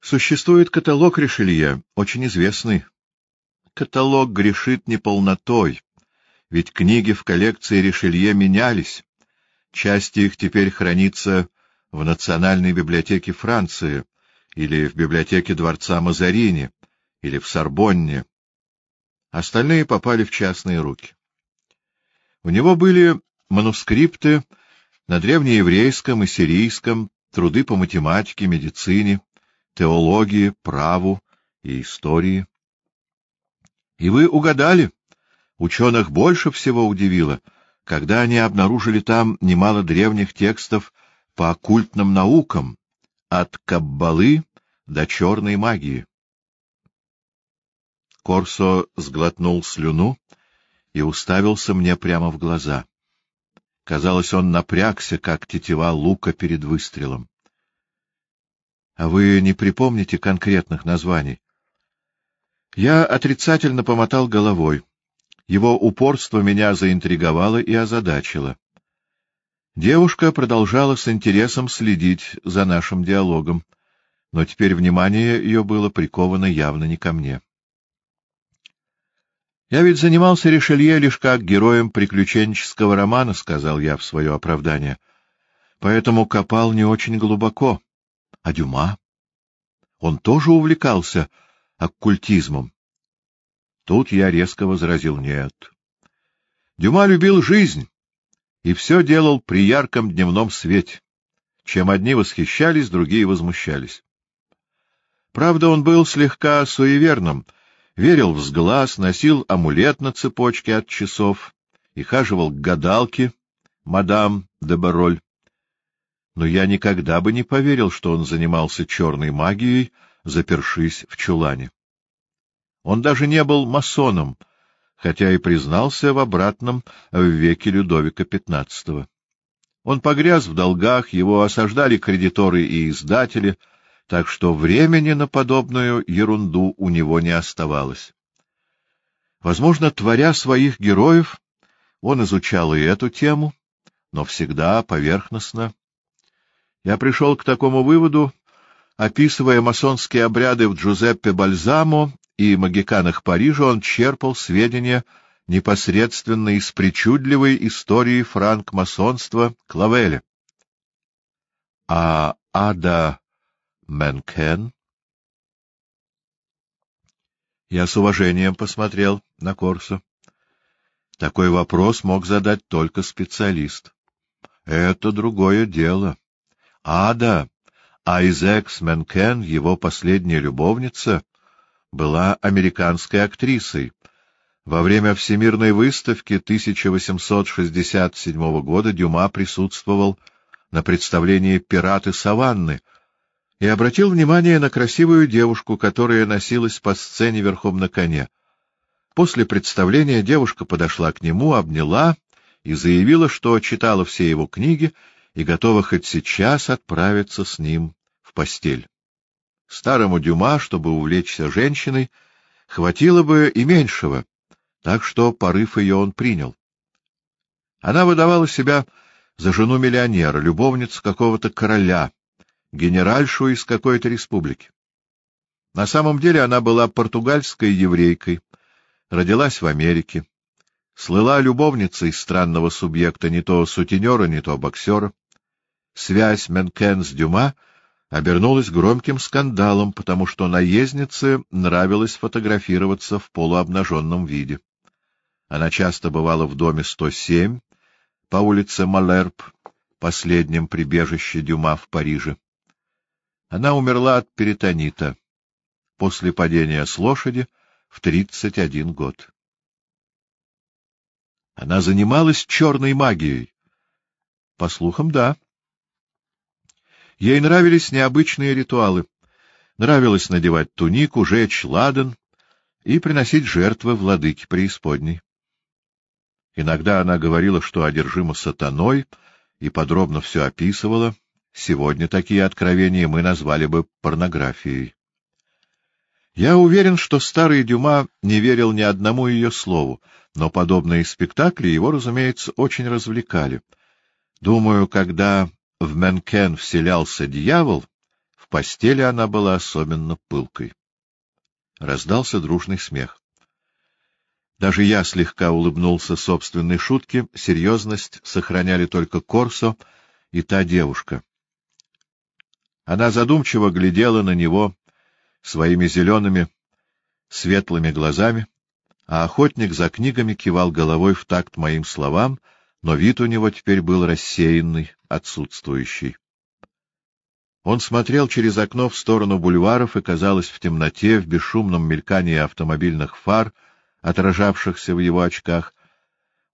Существует каталог Ришелье, очень известный. Каталог грешит неполнотой, ведь книги в коллекции Ришелье менялись. Часть их теперь хранится в Национальной библиотеке Франции или в библиотеке дворца Мазарини или в Сорбонне. Остальные попали в частные руки. У него были манускрипты на древнееврейском и сирийском, труды по математике, медицине, теологии, праву и истории. И вы угадали, ученых больше всего удивило, когда они обнаружили там немало древних текстов по оккультным наукам, от каббалы до черной магии. Корсо сглотнул слюну и уставился мне прямо в глаза. Казалось, он напрягся, как тетива лука перед выстрелом. — А вы не припомните конкретных названий? Я отрицательно помотал головой. Его упорство меня заинтриговало и озадачило. Девушка продолжала с интересом следить за нашим диалогом, но теперь внимание ее было приковано явно не ко мне. «Я ведь занимался Ришелье лишь как героем приключенческого романа», — сказал я в свое оправдание. «Поэтому копал не очень глубоко. А Дюма? Он тоже увлекался оккультизмом?» Тут я резко возразил «нет». Дюма любил жизнь и все делал при ярком дневном свете. Чем одни восхищались, другие возмущались. Правда, он был слегка суеверным — верил в сглаз, носил амулет на цепочке от часов и хаживал к гадалке, мадам де Бароль. Но я никогда бы не поверил, что он занимался черной магией, запершись в чулане. Он даже не был масоном, хотя и признался в обратном в веке Людовика XV. Он погряз в долгах, его осаждали кредиторы и издатели — так что времени на подобную ерунду у него не оставалось. Возможно, творя своих героев, он изучал и эту тему, но всегда поверхностно. Я пришел к такому выводу, описывая масонские обряды в Джузеппе Бальзамо и магиканах Парижа, он черпал сведения непосредственно из причудливой истории франк-масонства Клавеля. А Ада Мэнкен. Я с уважением посмотрел на Корсо. Такой вопрос мог задать только специалист. Это другое дело. Ада, Айзекс Менкен, его последняя любовница, была американской актрисой. Во время Всемирной выставки 1867 года Дюма присутствовал на представлении «Пираты Саванны», и обратил внимание на красивую девушку, которая носилась по сцене верхом на коне. После представления девушка подошла к нему, обняла и заявила, что читала все его книги и готова хоть сейчас отправиться с ним в постель. Старому Дюма, чтобы увлечься женщиной, хватило бы и меньшего, так что порыв ее он принял. Она выдавала себя за жену миллионера, любовницу какого-то короля, генеральшу из какой-то республики. На самом деле она была португальской еврейкой, родилась в Америке, слыла любовницей странного субъекта, не то сутенера, не то боксера. Связь Менкен с Дюма обернулась громким скандалом, потому что наезднице нравилось фотографироваться в полуобнаженном виде. Она часто бывала в доме 107 по улице Малерб, последнем прибежище Дюма в Париже. Она умерла от перитонита после падения с лошади в 31 год. Она занималась черной магией. По слухам, да. Ей нравились необычные ритуалы. Нравилось надевать тунику, жечь ладан и приносить жертвы владыке преисподней. Иногда она говорила, что одержима сатаной, и подробно все описывала, Сегодня такие откровения мы назвали бы порнографией. Я уверен, что старый Дюма не верил ни одному ее слову, но подобные спектакли его, разумеется, очень развлекали. Думаю, когда в Менкен вселялся дьявол, в постели она была особенно пылкой. Раздался дружный смех. Даже я слегка улыбнулся собственной шутке, серьезность сохраняли только Корсо и та девушка. Она задумчиво глядела на него своими зелеными, светлыми глазами, а охотник за книгами кивал головой в такт моим словам, но вид у него теперь был рассеянный, отсутствующий. Он смотрел через окно в сторону бульваров, и, казалось, в темноте, в бесшумном мелькании автомобильных фар, отражавшихся в его очках,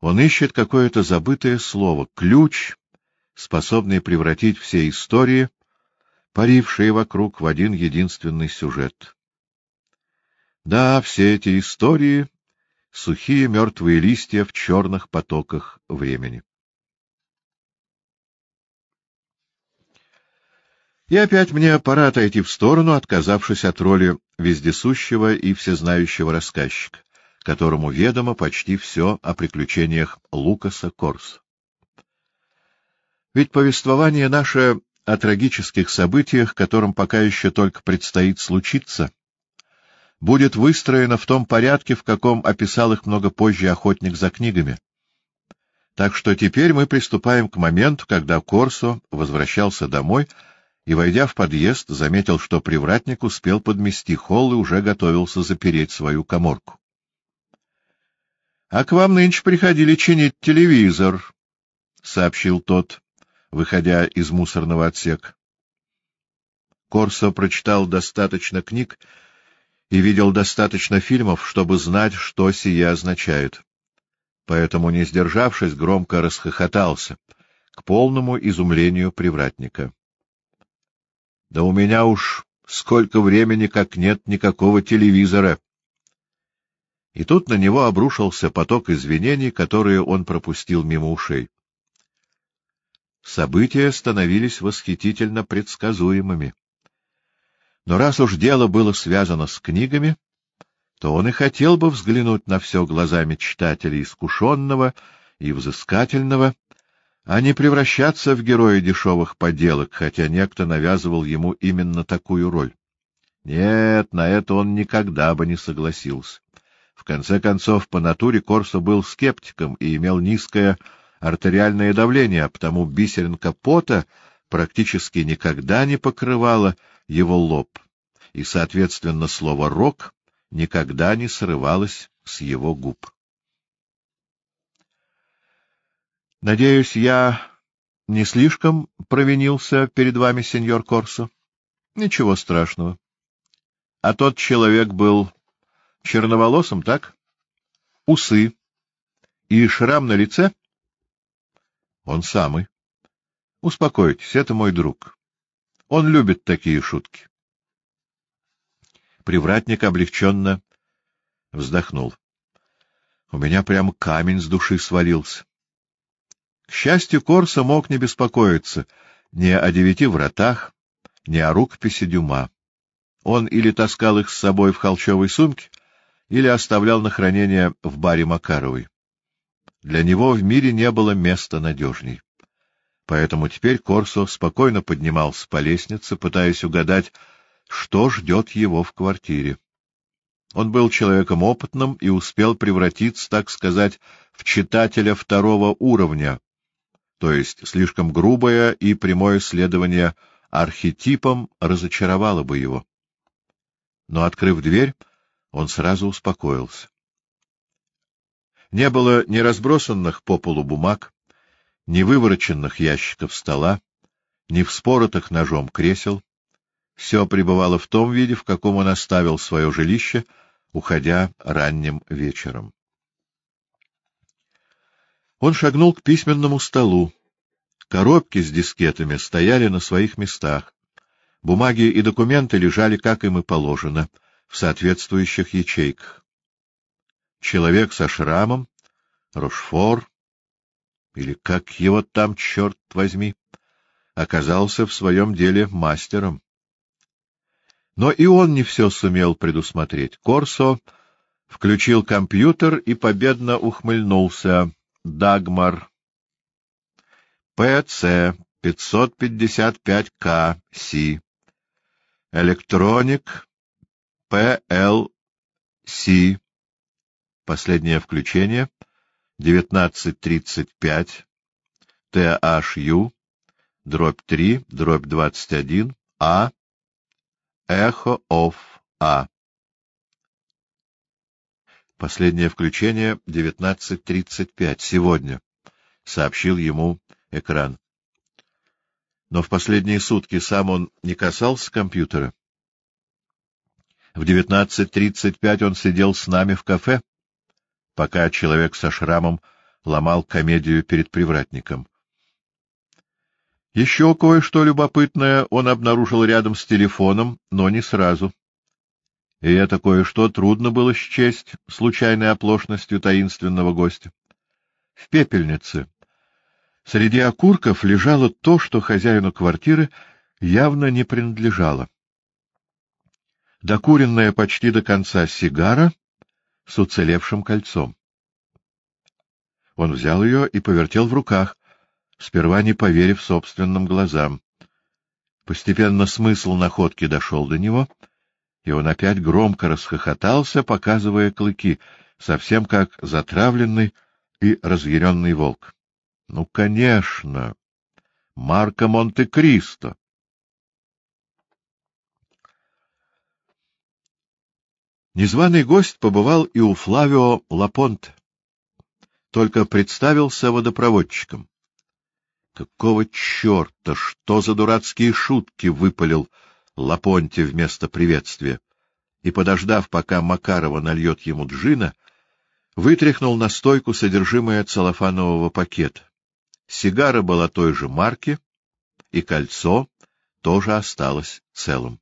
он ищет какое-то забытое слово, ключ, способный превратить все истории, парившие вокруг, в один единственный сюжет. Да, все эти истории — сухие мертвые листья в черных потоках времени. И опять мне пора отойти в сторону, отказавшись от роли вездесущего и всезнающего рассказчика, которому ведомо почти все о приключениях Лукаса Корс. Ведь повествование наше о трагических событиях, которым пока еще только предстоит случиться, будет выстроено в том порядке, в каком описал их много позже охотник за книгами. Так что теперь мы приступаем к моменту, когда Корсо возвращался домой — и, войдя в подъезд, заметил, что привратник успел подмести холл и уже готовился запереть свою коморку. — А к вам нынче приходили чинить телевизор, — сообщил тот, выходя из мусорного отсека. Корсо прочитал достаточно книг и видел достаточно фильмов, чтобы знать, что сие означает. Поэтому, не сдержавшись, громко расхохотался, к полному изумлению привратника. Да у меня уж сколько времени, как нет никакого телевизора. И тут на него обрушился поток извинений, которые он пропустил мимо ушей. События становились восхитительно предсказуемыми. Но раз уж дело было связано с книгами, то он и хотел бы взглянуть на все глазами читателя искушенного и взыскательного, а не превращаться в героя дешевых поделок, хотя некто навязывал ему именно такую роль. Нет, на это он никогда бы не согласился. В конце концов, по натуре Корсо был скептиком и имел низкое артериальное давление, а потому бисеринка пота практически никогда не покрывала его лоб, и, соответственно, слово «рок» никогда не срывалось с его губ. Надеюсь, я не слишком провинился перед вами, сеньор Корсо? Ничего страшного. А тот человек был черноволосым, так? Усы и шрам на лице? Он самый. Успокойтесь, это мой друг. Он любит такие шутки. Привратник облегченно вздохнул. У меня прямо камень с души свалился. К счастью, Корса мог не беспокоиться ни о девяти вратах, ни о рукописи Дюма. Он или таскал их с собой в холчевой сумке, или оставлял на хранение в баре Макаровой. Для него в мире не было места надежней. Поэтому теперь Корсо спокойно поднимался по лестнице, пытаясь угадать, что ждет его в квартире. Он был человеком опытным и успел превратиться, так сказать, в читателя второго уровня, то есть слишком грубое и прямое следование архетипам разочаровало бы его. Но, открыв дверь, он сразу успокоился. Не было ни разбросанных по полу бумаг, ни вывороченных ящиков стола, ни вспоротых ножом кресел. Все пребывало в том виде, в каком он оставил свое жилище, уходя ранним вечером. Он шагнул к письменному столу. Коробки с дискетами стояли на своих местах. Бумаги и документы лежали, как им и положено, в соответствующих ячейках. Человек со шрамом, Рошфор, или как его там, черт возьми, оказался в своем деле мастером. Но и он не все сумел предусмотреть. Корсо включил компьютер и победно ухмыльнулся. Дагмар. ПЦ 555К Си. Электроник ПЛС. Последнее включение 1935 ТHU дробь 3 дробь 21 А Эхо оф А. Последнее включение 19.35. Сегодня, — сообщил ему экран. Но в последние сутки сам он не касался компьютера. В 19.35 он сидел с нами в кафе, пока человек со шрамом ломал комедию перед привратником. Еще кое-что любопытное он обнаружил рядом с телефоном, но не сразу. И это кое-что трудно было счесть случайной оплошностью таинственного гостя. В пепельнице среди окурков лежало то, что хозяину квартиры явно не принадлежало. Докуренная почти до конца сигара с уцелевшим кольцом. Он взял ее и повертел в руках, сперва не поверив собственным глазам. Постепенно смысл находки дошел до него, и он опять громко расхохотался, показывая клыки, совсем как затравленный и разъяренный волк. — Ну, конечно! Марко Монте-Кристо! Незваный гость побывал и у Флавио Лапонте, только представился водопроводчиком. Какого черта, что за дурацкие шутки выпалил Лапонте вместо приветствия? И, подождав, пока Макарова нальет ему джина, вытряхнул на стойку содержимое целлофанового пакета. Сигара была той же марки, и кольцо тоже осталось целым.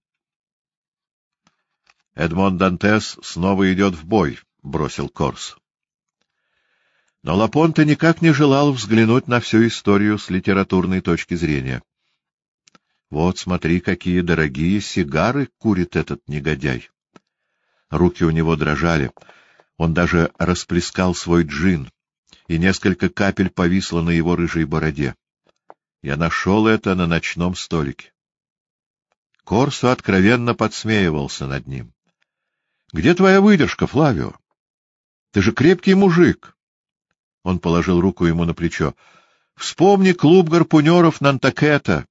— Эдмон Дантес снова идет в бой, — бросил Корс. Но Лапонте никак не желал взглянуть на всю историю с литературной точки зрения. Вот смотри, какие дорогие сигары курит этот негодяй. Руки у него дрожали. Он даже расплескал свой джин, и несколько капель повисло на его рыжей бороде. Я нашел это на ночном столике. Корсо откровенно подсмеивался над ним. — Где твоя выдержка, Флавио? Ты же крепкий мужик. Он положил руку ему на плечо. — Вспомни клуб гарпунеров Нантакета.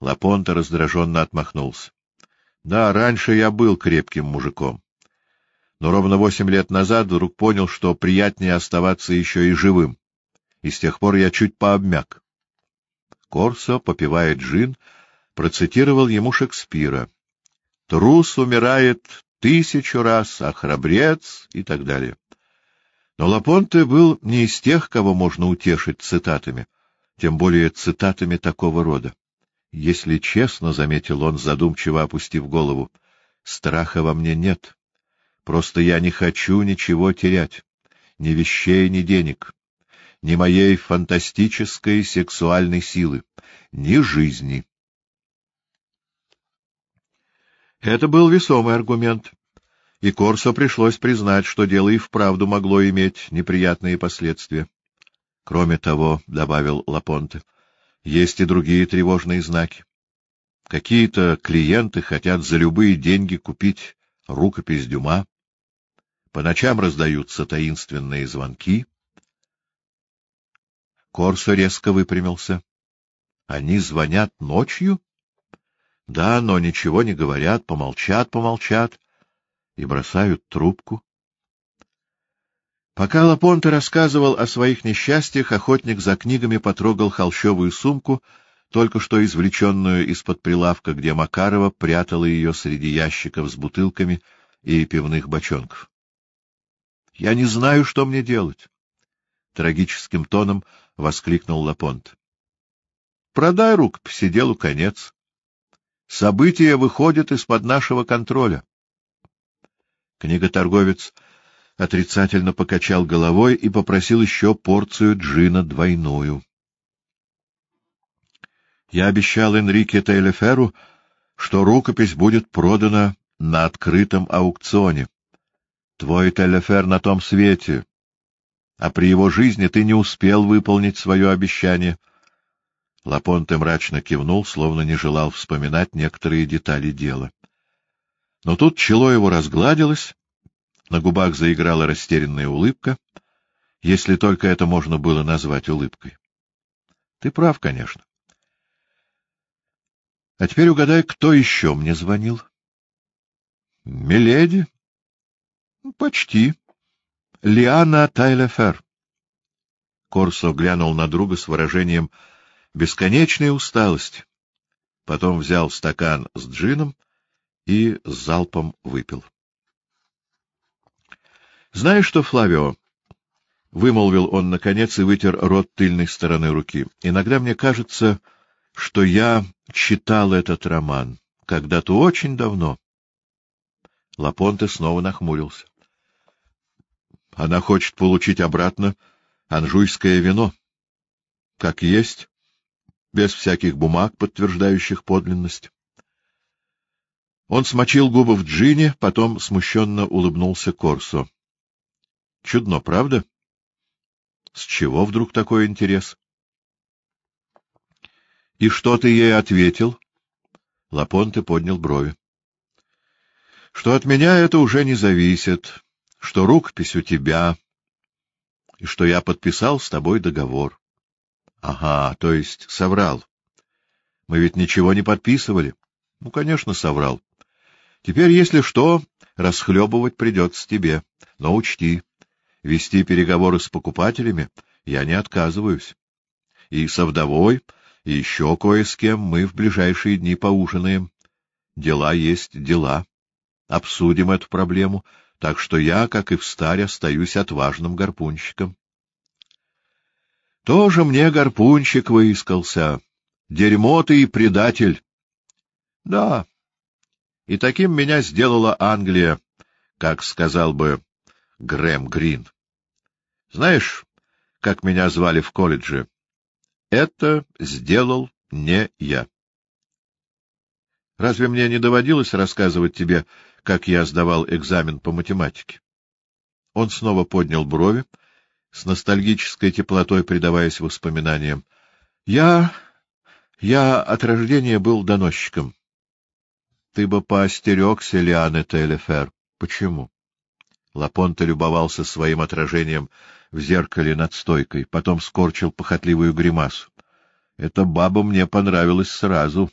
Лапонта раздраженно отмахнулся. — Да, раньше я был крепким мужиком. Но ровно восемь лет назад вдруг понял, что приятнее оставаться еще и живым. И с тех пор я чуть пообмяк. Корсо, попивая джин, процитировал ему Шекспира. «Трус умирает тысячу раз, а храбрец» и так далее. Но Лапонте был не из тех, кого можно утешить цитатами, тем более цитатами такого рода. Если честно, — заметил он, задумчиво опустив голову, — страха во мне нет. Просто я не хочу ничего терять, ни вещей, ни денег, ни моей фантастической сексуальной силы, ни жизни. Это был весомый аргумент, и Корсо пришлось признать, что дело и вправду могло иметь неприятные последствия. Кроме того, — добавил Лапонте, — есть и другие тревожные знаки. Какие-то клиенты хотят за любые деньги купить рукопись Дюма. По ночам раздаются таинственные звонки. Корсо резко выпрямился. — Они звонят ночью? — Да, но ничего не говорят, помолчат, помолчат и бросают трубку. Пока Лапонте рассказывал о своих несчастьях, охотник за книгами потрогал холщовую сумку, только что извлеченную из-под прилавка, где Макарова прятала ее среди ящиков с бутылками и пивных бочонков. — Я не знаю, что мне делать! — трагическим тоном воскликнул Лапонт. — Продай рукопись, делу конец. События выходят из-под нашего контроля. Книготорговец отрицательно покачал головой и попросил еще порцию джина двойную. Я обещал Энрике Тейлеферу, что рукопись будет продана на открытом аукционе. Твой Телефер на том свете, а при его жизни ты не успел выполнить свое обещание. Лапонте мрачно кивнул, словно не желал вспоминать некоторые детали дела. Но тут чело его разгладилось, на губах заиграла растерянная улыбка, если только это можно было назвать улыбкой. Ты прав, конечно. А теперь угадай, кто еще мне звонил? Миледи? Почти. Лиана Тайлефер. Корсо глянул на друга с выражением бесконечной усталости. Потом взял стакан с джином и залпом выпил. — Знаешь что, Флавио? — вымолвил он наконец и вытер рот тыльной стороны руки. — Иногда мне кажется, что я читал этот роман когда-то очень давно. Лапонте снова нахмурился. — Она хочет получить обратно анжуйское вино. Как есть, без всяких бумаг, подтверждающих подлинность. Он смочил губы в джине, потом смущенно улыбнулся Корсо. — Чудно, правда? С чего вдруг такой интерес? — И что ты ей ответил? Лапонте поднял брови. — Что от меня это уже не зависит, что рукопись у тебя, и что я подписал с тобой договор. — Ага, то есть соврал. Мы ведь ничего не подписывали. Ну, конечно, соврал. Теперь, если что, расхлебывать придется тебе. Но учти, вести переговоры с покупателями я не отказываюсь. И со вдовой, и еще кое с кем мы в ближайшие дни поужинаем. Дела есть дела. Обсудим эту проблему, так что я, как и в старе, остаюсь отважным гарпунщиком. Тоже мне гарпунщик выискался. Дерьмо ты и предатель. Да, и таким меня сделала Англия, как сказал бы Грэм Грин. Знаешь, как меня звали в колледже? Это сделал не я. Разве мне не доводилось рассказывать тебе, как я сдавал экзамен по математике? Он снова поднял брови, с ностальгической теплотой предаваясь воспоминаниям. Я... я от рождения был доносчиком. Ты бы поостерегся, Лианы Телефер. Почему? Лапонте любовался своим отражением в зеркале над стойкой, потом скорчил похотливую гримасу. Эта баба мне понравилась сразу,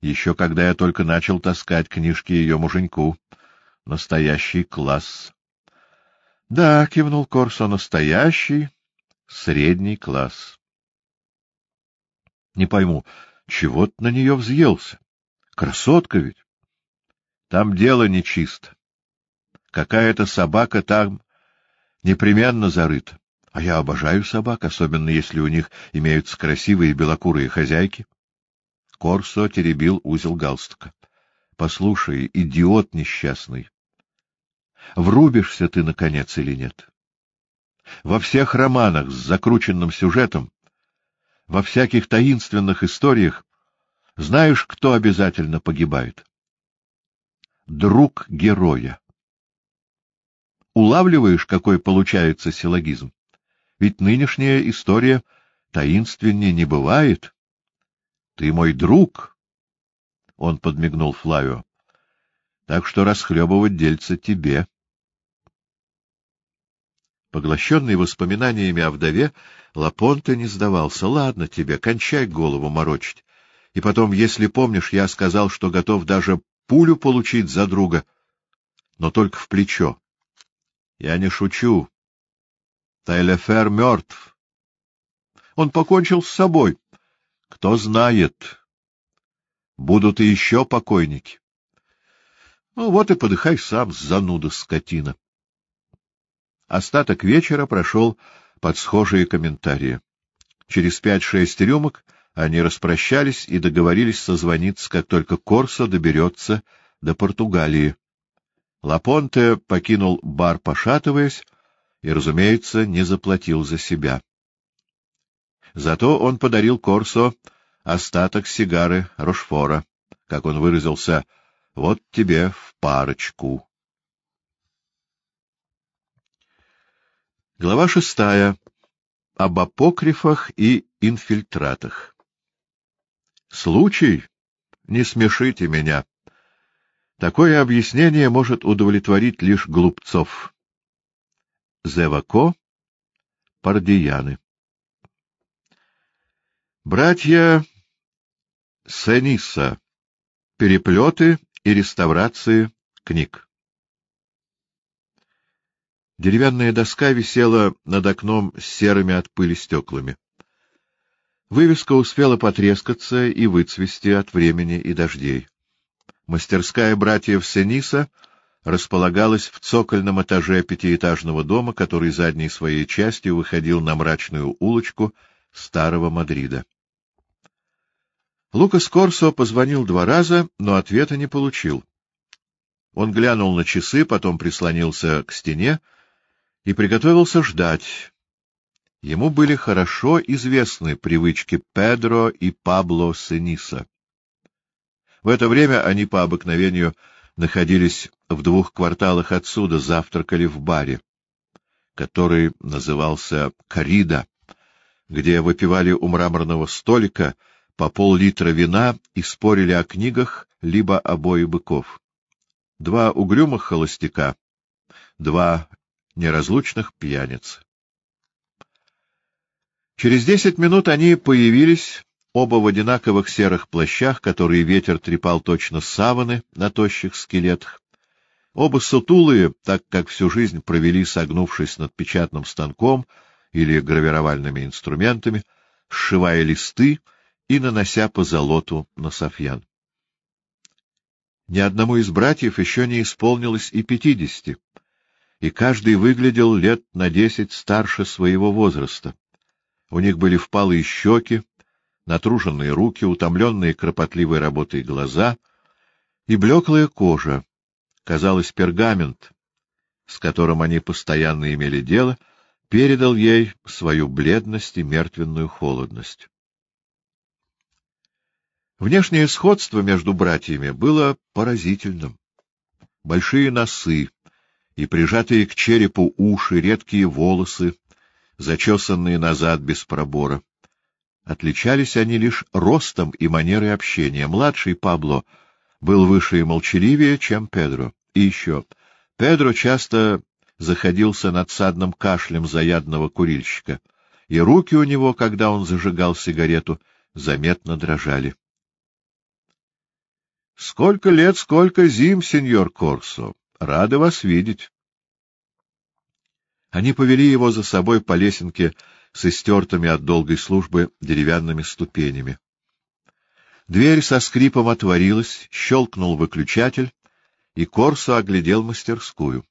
еще когда я только начал таскать книжки ее муженьку. Настоящий класс. — Да, — кивнул Корсо, — настоящий средний класс. — Не пойму, чего ты на нее взъелся? Красотка ведь. Там дело нечисто. Какая-то собака там непременно зарыта. А я обожаю собак, особенно если у них имеются красивые белокурые хозяйки. Корсо теребил узел галстука. — Послушай, идиот несчастный, врубишься ты, наконец, или нет? Во всех романах с закрученным сюжетом, во всяких таинственных историях знаешь, кто обязательно погибает? Друг героя. Улавливаешь, какой получается силлогизм? Ведь нынешняя история таинственнее не бывает. Ты мой друг, — он подмигнул Флавио, — так что расхлебывать дельце тебе. Поглощенный воспоминаниями о вдове, Лапонте не сдавался. — Ладно тебе, кончай голову морочить. И потом, если помнишь, я сказал, что готов даже пулю получить за друга, но только в плечо. Я не шучу. Тайлефер мертв. Он покончил с собой. Кто знает. Будут и еще покойники. Ну вот и подыхай сам, зануда скотина. Остаток вечера прошел под схожие комментарии. Через пять-шесть рюмок они распрощались и договорились созвониться, как только Корсо доберется до Португалии. Лапонте покинул бар, пошатываясь, и, разумеется, не заплатил за себя. Зато он подарил Корсо остаток сигары Рошфора, как он выразился, «Вот тебе в парочку». Глава шестая. Об апокрифах и инфильтратах. Случай? Не смешите меня. Такое объяснение может удовлетворить лишь глупцов. Зевако, Пардияны. Братья Сениса. Переплеты и реставрации книг. Деревянная доска висела над окном с серыми от пыли стеклами. Вывеска успела потрескаться и выцвести от времени и дождей. Мастерская братьев Сениса располагалась в цокольном этаже пятиэтажного дома, который задней своей частью выходил на мрачную улочку старого Мадрида. Лукас Корсо позвонил два раза, но ответа не получил. Он глянул на часы, потом прислонился к стене и приготовился ждать. Ему были хорошо известны привычки Педро и Пабло Сениса. В это время они по обыкновению находились в двух кварталах отсюда, завтракали в баре, который назывался «Корида», где выпивали у мраморного столика по пол-литра вина и спорили о книгах либо о бое быков. Два угрюмых холостяка, два неразлучных пьяниц. Через десять минут они появились, оба в одинаковых серых плащах, которые ветер трепал точно саваны на тощих скелетах. Оба сутулые, так как всю жизнь провели, согнувшись над печатным станком или гравировальными инструментами, сшивая листы и нанося по золоту на софьян. Ни одному из братьев еще не исполнилось и пятидесяти, и каждый выглядел лет на десять старше своего возраста. У них были впалые щеки, натруженные руки, утомленные кропотливой работой глаза и блеклая кожа. Казалось, пергамент, с которым они постоянно имели дело, передал ей свою бледность и мертвенную холодность. Внешнее сходство между братьями было поразительным. Большие носы и прижатые к черепу уши, редкие волосы, зачесанные назад без пробора. Отличались они лишь ростом и манерой общения. Младший Пабло был выше и молчаливее, чем Педро. И еще, Педро часто заходился надсадным кашлем заядлого курильщика, и руки у него, когда он зажигал сигарету, заметно дрожали. — Сколько лет, сколько зим, сеньор Корсо! Рады вас видеть! Они повели его за собой по лесенке с истертыми от долгой службы деревянными ступенями. Дверь со скрипом отворилась, щелкнул выключатель, и Корсо оглядел мастерскую.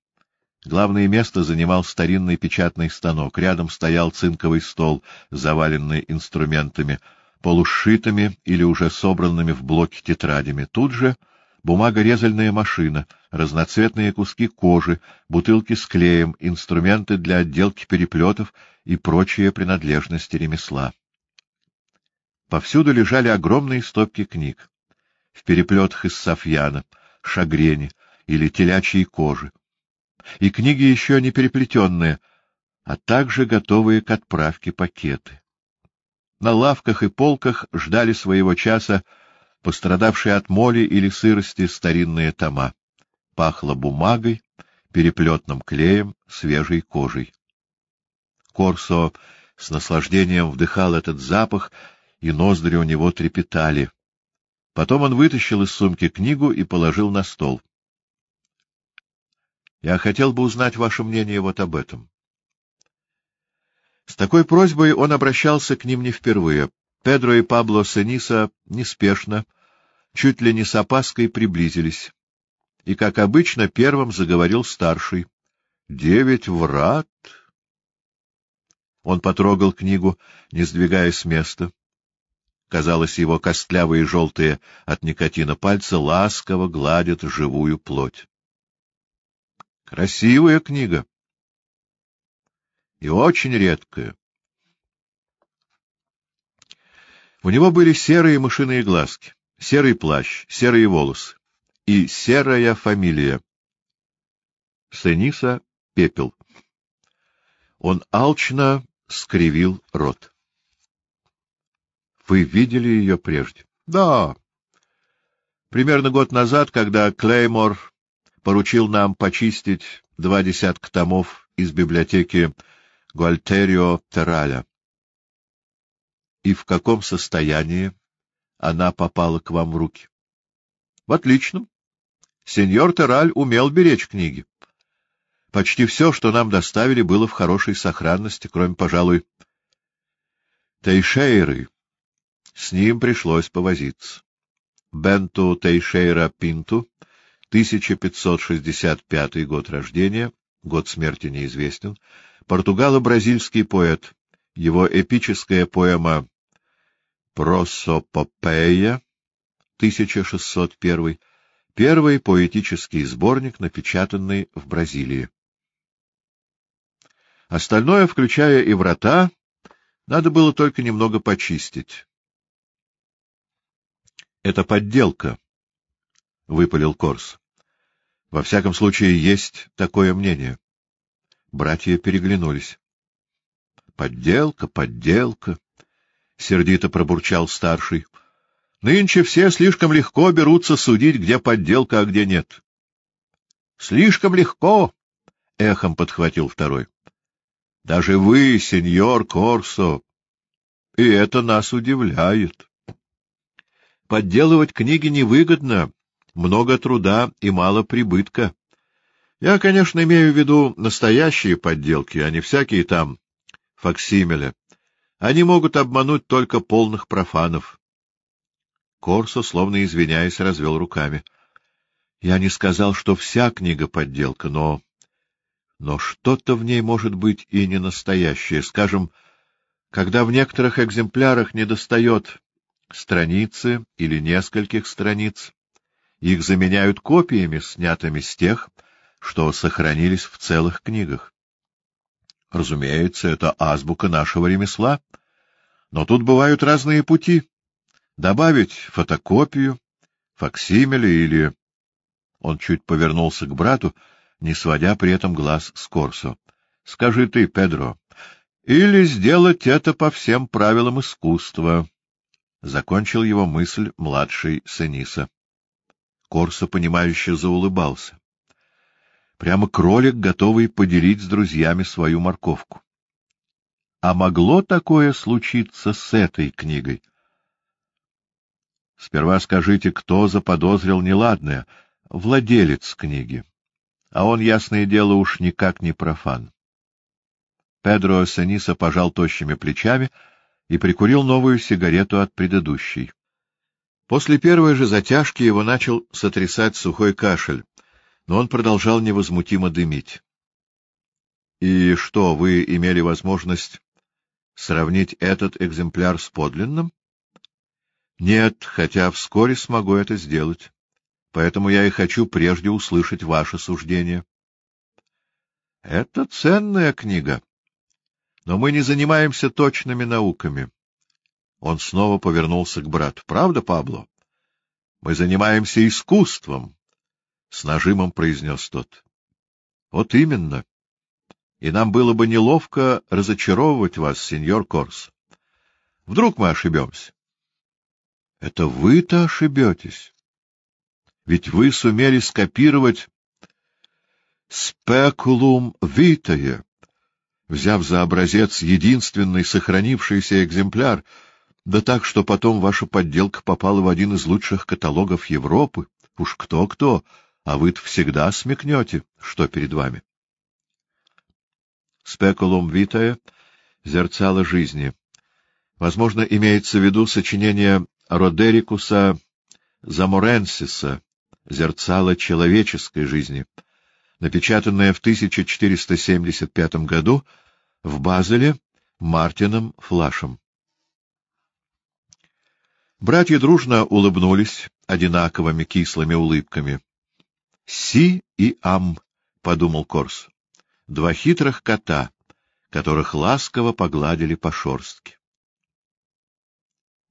Главное место занимал старинный печатный станок. Рядом стоял цинковый стол, заваленный инструментами, полушитыми или уже собранными в блоки тетрадями. Тут же бумагорезальная машина, разноцветные куски кожи, бутылки с клеем, инструменты для отделки переплетов и прочие принадлежности ремесла. Повсюду лежали огромные стопки книг. В переплетах из софьяна, шагрени или телячьей кожи. И книги еще не переплетенные, а также готовые к отправке пакеты. На лавках и полках ждали своего часа пострадавшие от моли или сырости старинные тома. Пахло бумагой, переплетным клеем, свежей кожей. Корсо с наслаждением вдыхал этот запах, и ноздри у него трепетали. Потом он вытащил из сумки книгу и положил на стол. — Я хотел бы узнать ваше мнение вот об этом. С такой просьбой он обращался к ним не впервые. Педро и Пабло Сениса неспешно, чуть ли не с опаской приблизились. И, как обычно, первым заговорил старший. — Девять врат? Он потрогал книгу, не сдвигаясь с места. Казалось, его костлявые желтые от никотина пальцы ласково гладят живую плоть. Красивая книга. И очень редкая. У него были серые мышиные глазки, серый плащ, серые волосы и серая фамилия. Сениса — пепел. Он алчно скривил рот. — Вы видели ее прежде? — Да. Примерно год назад, когда Клеймор поручил нам почистить два десятка томов из библиотеки Гуальтерио Тераля. И в каком состоянии она попала к вам в руки? — В отличном. Сеньор Тераль умел беречь книги. Почти все, что нам доставили, было в хорошей сохранности, кроме, пожалуй, Тейшейры. С ним пришлось повозиться. Бенту Тейшейра Пинту, 1565 год рождения, год смерти неизвестен, португало-бразильский поэт. Его эпическая поэма «Просопопея» 1601 первый поэтический сборник, напечатанный в Бразилии. Остальное, включая и врата, надо было только немного почистить. — Это подделка, — выпалил Корс. — Во всяком случае, есть такое мнение. Братья переглянулись. — Подделка, подделка, — сердито пробурчал старший. — Нынче все слишком легко берутся судить, где подделка, а где нет. — Слишком легко, — эхом подхватил второй. — Даже вы, сеньор Корсо, и это нас удивляет. Подделывать книги невыгодно, много труда и мало прибытка. Я, конечно, имею в виду настоящие подделки, а не всякие там факсимиле. Они могут обмануть только полных профанов. Корсо, словно извиняясь, развел руками. Я не сказал, что вся книга подделка, но... Но что-то в ней может быть и не настоящее. Скажем, когда в некоторых экземплярах недостает страницы или нескольких страниц, их заменяют копиями, снятыми с тех, что сохранились в целых книгах. Разумеется, это азбука нашего ремесла, но тут бывают разные пути. Добавить фотокопию, факсимиле или... Он чуть повернулся к брату, не сводя при этом глаз с Корсо. — Скажи ты, Педро, или сделать это по всем правилам искусства. Закончил его мысль младший Сениса. Корсо, понимающе заулыбался. Прямо кролик, готовый поделить с друзьями свою морковку. А могло такое случиться с этой книгой? Сперва скажите, кто заподозрил неладное? Владелец книги. А он, ясное дело, уж никак не профан. Педро Сениса пожал тощими плечами и прикурил новую сигарету от предыдущей. После первой же затяжки его начал сотрясать сухой кашель, но он продолжал невозмутимо дымить. — И что, вы имели возможность сравнить этот экземпляр с подлинным? — Нет, хотя вскоре смогу это сделать. Поэтому я и хочу прежде услышать ваше суждение. — Это ценная книга, но мы не занимаемся точными науками. Он снова повернулся к брату. — Правда, Пабло? — Мы занимаемся искусством, — с нажимом произнес тот. — Вот именно. И нам было бы неловко разочаровывать вас, сеньор Корс. Вдруг мы ошибемся? — Это вы-то ошибетесь. Ведь вы сумели скопировать «спекулум витае», взяв за образец единственный сохранившийся экземпляр, да так, что потом ваша подделка попала в один из лучших каталогов Европы. Уж кто-кто, а вы-то всегда смекнете, что перед вами. Спекулум витая — зерцало жизни. Возможно, имеется в виду сочинение Родерикуса Заморенсиса «Зерцало человеческой жизни», напечатанное в 1475 году в Базеле Мартином Флашем. Братья дружно улыбнулись одинаковыми кислыми улыбками. «Си и Ам», — подумал Корс, — «два хитрых кота, которых ласково погладили по шорстке».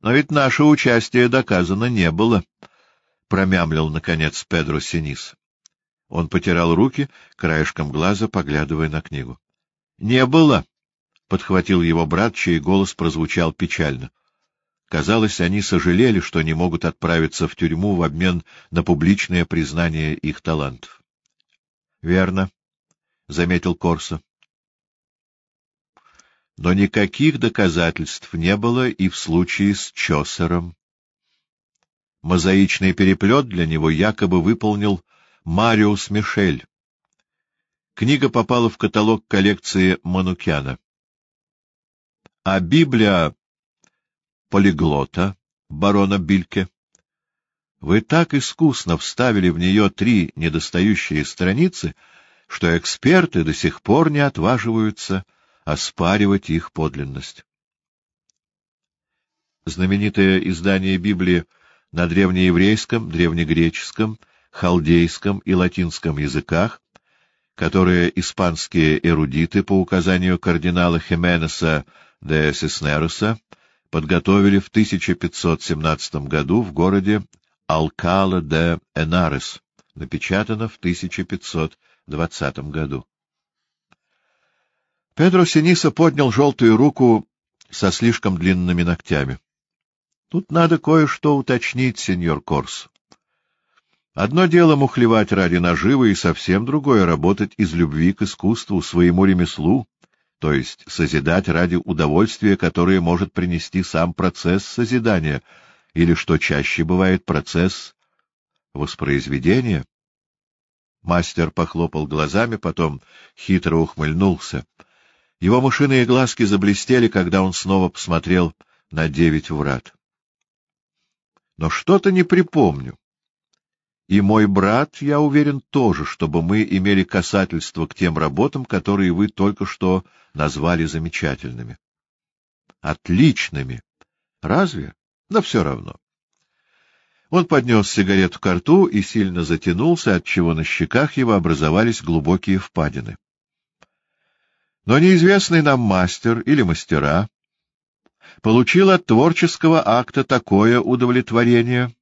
«Но ведь наше участие доказано не было», — промямлил, наконец, Педро Синис. Он потирал руки, краешком глаза поглядывая на книгу. — Не было, — подхватил его брат, чей голос прозвучал печально. — Казалось, они сожалели, что не могут отправиться в тюрьму в обмен на публичное признание их талантов. — Верно, — заметил Корсо. Но никаких доказательств не было и в случае с Чосером. Мозаичный переплет для него якобы выполнил Мариус Мишель. Книга попала в каталог коллекции Манукяна. А Библия полиглота барона Бильке. Вы так искусно вставили в нее три недостающие страницы, что эксперты до сих пор не отваживаются оспаривать их подлинность. Знаменитое издание Библии на древнееврейском, древнегреческом, халдейском и латинском языках, которое испанские эрудиты по указанию кардинала Хименеса де Сиснеруса подготовили в 1517 году в городе Алкала де Энарес, напечатано в 1520 году. Педро Синиса поднял желтую руку со слишком длинными ногтями. — Тут надо кое-что уточнить, сеньор Корс. Одно дело мухлевать ради наживы, и совсем другое — работать из любви к искусству, своему ремеслу, то есть созидать ради удовольствия, которое может принести сам процесс созидания, или, что чаще бывает, процесс воспроизведения. Мастер похлопал глазами, потом хитро ухмыльнулся. Его мышиные глазки заблестели, когда он снова посмотрел на девять врат. Но что-то не припомню. И мой брат, я уверен, тоже, чтобы мы имели касательство к тем работам, которые вы только что назвали замечательными. Отличными. Разве? Но все равно. Он поднес сигарету к рту и сильно затянулся, отчего на щеках его образовались глубокие впадины. Но неизвестный нам мастер или мастера получил от творческого акта такое удовлетворение,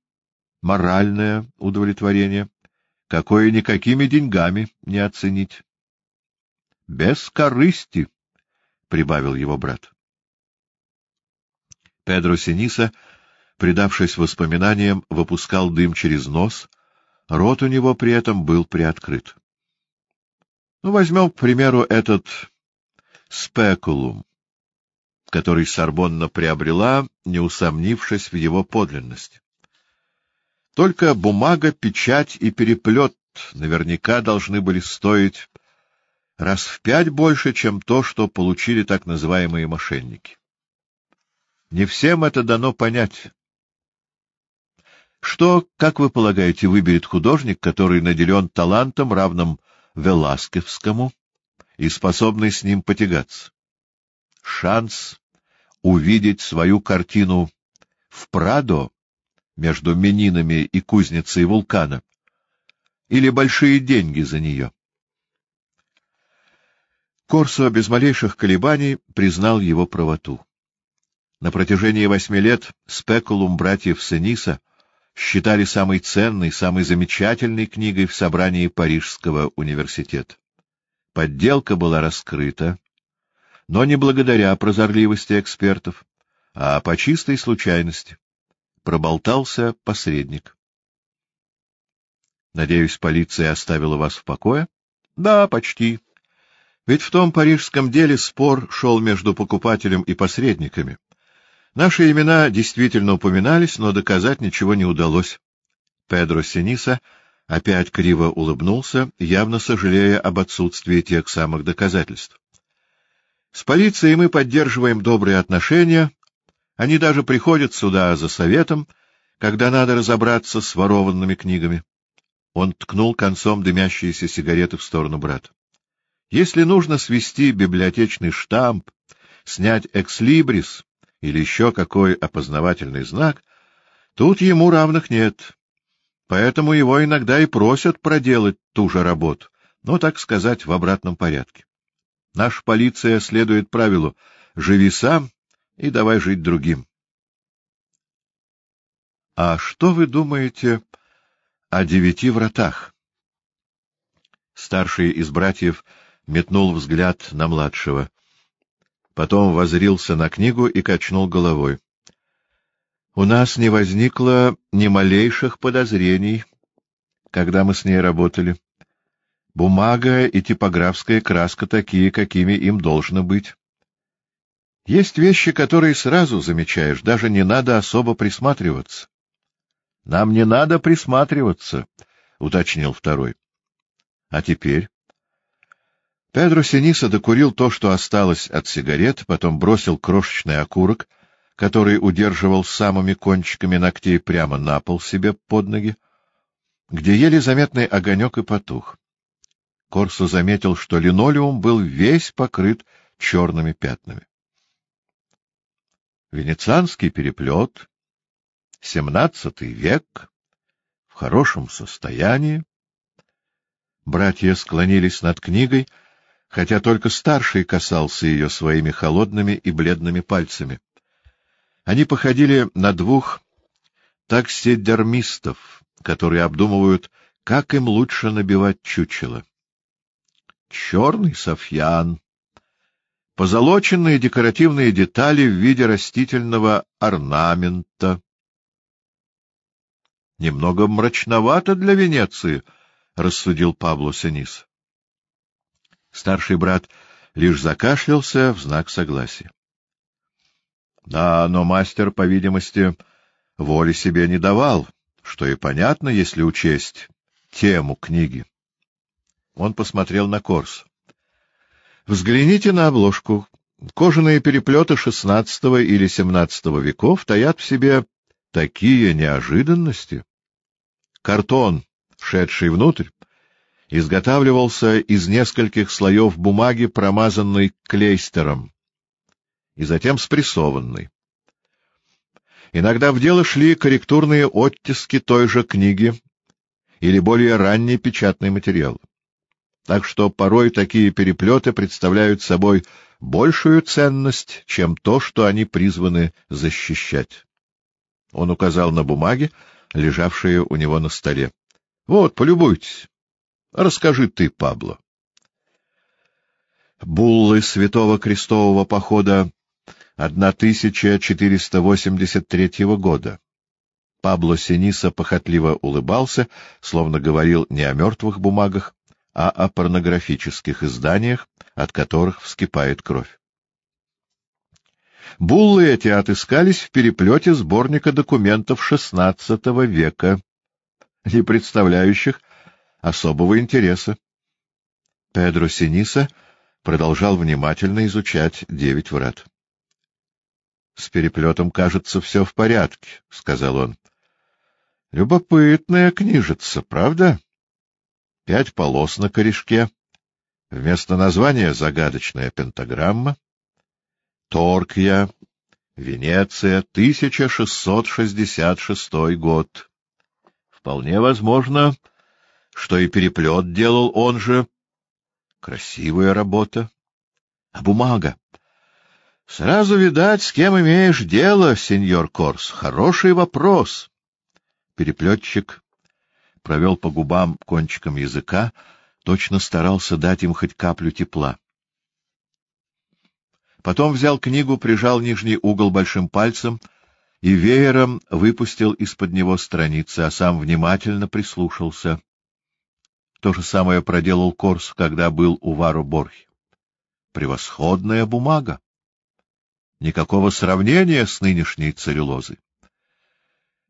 моральное удовлетворение, какое никакими деньгами не оценить. — Без корысти, — прибавил его брат. Педро Синиса, предавшись воспоминаниям, выпускал дым через нос, рот у него при этом был приоткрыт. Ну, возьмем, к примеру, этот спекулум, который Сорбонна приобрела, не усомнившись в его подлинности. Только бумага, печать и переплет наверняка должны были стоить раз в пять больше, чем то, что получили так называемые мошенники. Не всем это дано понять. Что, как вы полагаете, выберет художник, который наделен талантом, равным Веласкевскому, и способный с ним потягаться? Шанс увидеть свою картину в Прадо между Менинами и кузницей вулкана, или большие деньги за нее. Корсо без малейших колебаний признал его правоту. На протяжении восьми лет спекулум братьев Сениса считали самой ценной, самой замечательной книгой в собрании Парижского университета. Подделка была раскрыта, но не благодаря прозорливости экспертов, а по чистой случайности проболтался посредник. — Надеюсь, полиция оставила вас в покое? — Да, почти. Ведь в том парижском деле спор шел между покупателем и посредниками. Наши имена действительно упоминались, но доказать ничего не удалось. Педро Синиса опять криво улыбнулся, явно сожалея об отсутствии тех самых доказательств. С полицией мы поддерживаем добрые отношения, они даже приходят сюда за советом, когда надо разобраться с ворованными книгами. Он ткнул концом дымящиеся сигареты в сторону брата. Если нужно свести библиотечный штамп, снять экслибрис или еще какой опознавательный знак, тут ему равных нет. Поэтому его иногда и просят проделать ту же работу, но, так сказать, в обратном порядке. Наша полиция следует правилу «живи сам, и давай жить другим. — А что вы думаете о девяти вратах? Старший из братьев метнул взгляд на младшего. Потом возрился на книгу и качнул головой. У нас не возникло ни малейших подозрений, когда мы с ней работали. Бумага и типографская краска такие, какими им должно быть. Есть вещи, которые сразу замечаешь, даже не надо особо присматриваться. — Нам не надо присматриваться, — уточнил второй. — А теперь? Педро Синиса докурил то, что осталось от сигарет, потом бросил крошечный окурок, который удерживал самыми кончиками ногтей прямо на пол себе под ноги, где еле заметный огонек и потух. Корсо заметил, что линолеум был весь покрыт черными пятнами. Венецианский переплет, семнадцатый век, в хорошем состоянии. Братья склонились над книгой, хотя только старший касался ее своими холодными и бледными пальцами. Они походили на двух таксидермистов, которые обдумывают, как им лучше набивать чучело. Черный софьян, позолоченные декоративные детали в виде растительного орнамента. — Немного мрачновато для Венеции, — рассудил Пабло Сенис. Старший брат лишь закашлялся в знак согласия. — Да, но мастер, по видимости, воли себе не давал, что и понятно, если учесть тему книги. Он посмотрел на Корс. Взгляните на обложку. Кожаные переплеты XVI или XVII веков таят в себе такие неожиданности. Картон, шедший внутрь, изготавливался из нескольких слоев бумаги, промазанной клейстером, и затем спрессованной. Иногда в дело шли корректурные оттиски той же книги или более ранний печатный материал так что порой такие переплеты представляют собой большую ценность, чем то, что они призваны защищать. Он указал на бумаги, лежавшие у него на столе. — Вот, полюбуйтесь. Расскажи ты, Пабло. Буллы Святого Крестового Похода 1483 года. Пабло Синиса похотливо улыбался, словно говорил не о мертвых бумагах, а о порнографических изданиях, от которых вскипает кровь. Буллы эти отыскались в переплете сборника документов XVI века, не представляющих особого интереса. Педро Синиса продолжал внимательно изучать девять врат. — С переплетом, кажется, все в порядке, — сказал он. — Любопытная книжица, правда? Пять полос на корешке, вместо названия загадочная пентаграмма, Торкья, Венеция, 1666 год. Вполне возможно, что и переплет делал он же. Красивая работа. А бумага? Сразу видать, с кем имеешь дело, сеньор Корс. Хороший вопрос. Переплетчик провел по губам кончиком языка, точно старался дать им хоть каплю тепла. Потом взял книгу, прижал нижний угол большим пальцем и веером выпустил из-под него страницы, а сам внимательно прислушался. То же самое проделал Корс, когда был у Вару Борхи. Превосходная бумага! Никакого сравнения с нынешней целлюлозой.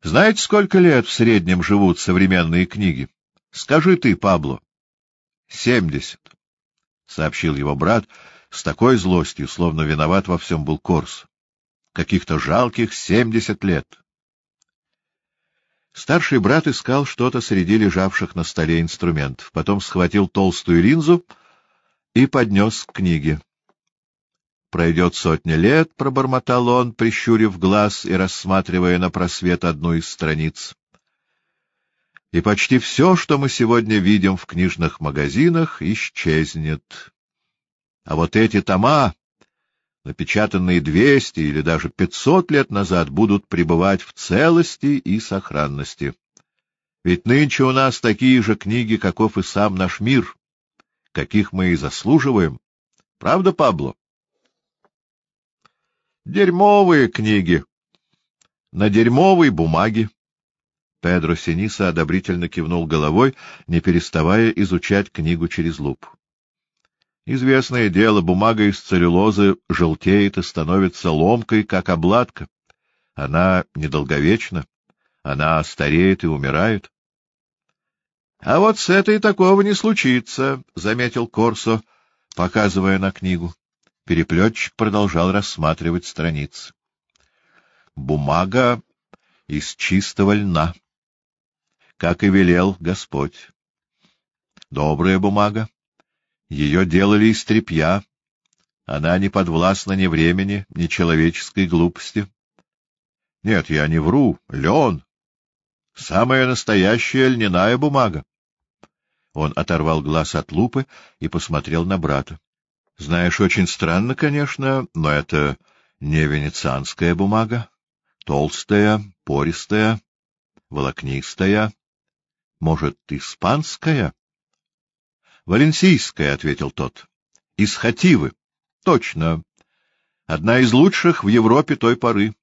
Знаете, сколько лет в среднем живут современные книги? Скажи ты, Пабло. — Семьдесят, — сообщил его брат с такой злостью, словно виноват во всем был Корс. Каких-то жалких семьдесят лет. Старший брат искал что-то среди лежавших на столе инструментов, потом схватил толстую линзу и поднес к книге. Пройдет сотня лет, — пробормотал он, прищурив глаз и рассматривая на просвет одну из страниц. И почти все, что мы сегодня видим в книжных магазинах, исчезнет. А вот эти тома, напечатанные двести или даже пятьсот лет назад, будут пребывать в целости и сохранности. Ведь нынче у нас такие же книги, каков и сам наш мир, каких мы и заслуживаем. Правда, Пабло? Дерьмовые книги. На дерьмовой бумаге. Педро Синиса одобрительно кивнул головой, не переставая изучать книгу через лупу. Известное дело, бумага из целлюлозы желтеет и становится ломкой, как обладка. Она недолговечна, она стареет и умирает. — А вот с этой такого не случится, — заметил Корсо, показывая на книгу. Переплетчик продолжал рассматривать страницы. Бумага из чистого льна, как и велел Господь. Добрая бумага. Ее делали из тряпья. Она не подвластна ни времени, ни человеческой глупости. Нет, я не вру. Лен. Самая настоящая льняная бумага. Он оторвал глаз от лупы и посмотрел на брата. — Знаешь, очень странно, конечно, но это не венецианская бумага. Толстая, пористая, волокнистая. Может, испанская? — Валенсийская, — ответил тот. — Из Хативы. — Точно. Одна из лучших в Европе той поры.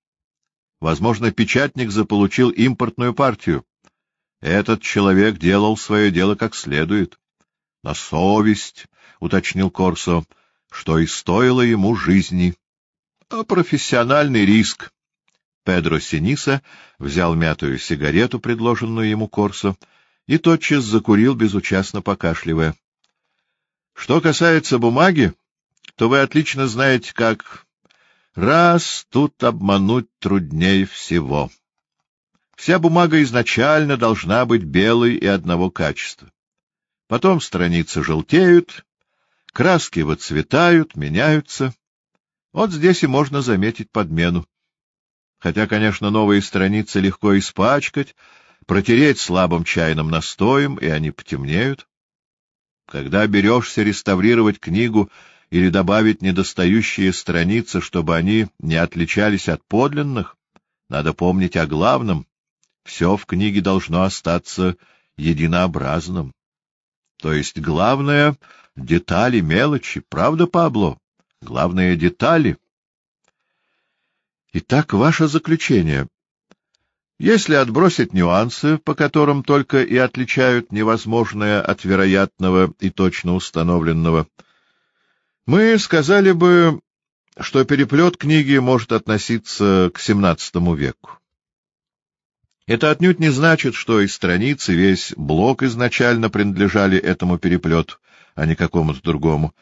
Возможно, печатник заполучил импортную партию. Этот человек делал свое дело как следует. — На совесть, — уточнил Корсо, — что и стоило ему жизни. А профессиональный риск. Педро Синиса взял мятую сигарету, предложенную ему Корсо, и тотчас закурил, безучастно покашливая. — Что касается бумаги, то вы отлично знаете, как... Раз тут обмануть труднее всего. Вся бумага изначально должна быть белой и одного качества. Потом страницы желтеют, краски выцветают, меняются. Вот здесь и можно заметить подмену. Хотя, конечно, новые страницы легко испачкать, протереть слабым чайным настоем, и они потемнеют. Когда берешься реставрировать книгу или добавить недостающие страницы, чтобы они не отличались от подлинных, надо помнить о главном все в книге должно остаться единообразным. То есть главное — детали, мелочи. Правда, Пабло? Главное — детали. Итак, ваше заключение. Если отбросить нюансы, по которым только и отличают невозможное от вероятного и точно установленного, мы сказали бы, что переплет книги может относиться к XVII веку. Это отнюдь не значит, что и страницы, весь блок изначально принадлежали этому переплету, а не какому-то другому.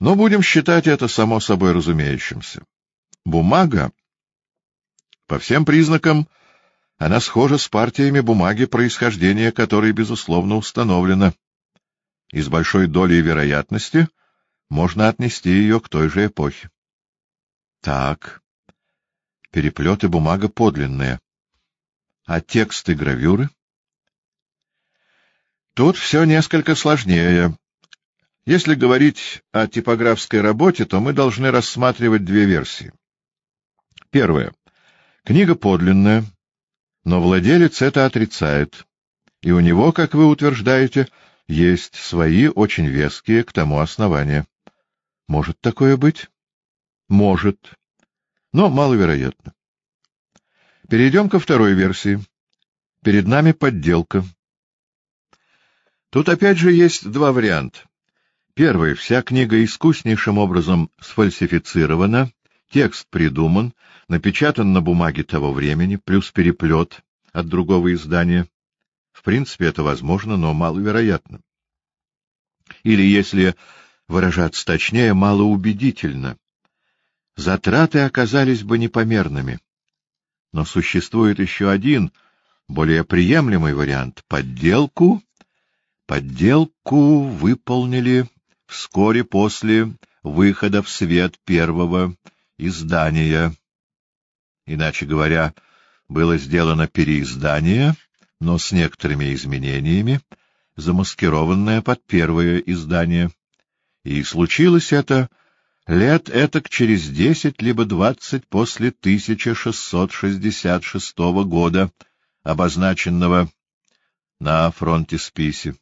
Но будем считать это само собой разумеющимся. Бумага, по всем признакам, она схожа с партиями бумаги, происхождение которой, безусловно, установлено. И с большой долей вероятности можно отнести ее к той же эпохе. Так, переплет и бумага подлинные. А тексты гравюры? Тут все несколько сложнее. Если говорить о типографской работе, то мы должны рассматривать две версии. Первая. Книга подлинная, но владелец это отрицает, и у него, как вы утверждаете, есть свои очень веские к тому основания. Может такое быть? Может, но маловероятно. Перейдем ко второй версии. Перед нами подделка. Тут опять же есть два варианта. Первый. Вся книга искуснейшим образом сфальсифицирована, текст придуман, напечатан на бумаге того времени, плюс переплет от другого издания. В принципе, это возможно, но маловероятно. Или, если выражаться точнее, малоубедительно. Затраты оказались бы непомерными. Но существует еще один, более приемлемый вариант. Подделку... Подделку выполнили вскоре после выхода в свет первого издания. Иначе говоря, было сделано переиздание, но с некоторыми изменениями, замаскированное под первое издание. И случилось это лет этак через десять либо двадцать после 1666 года, обозначенного на фронтисписе.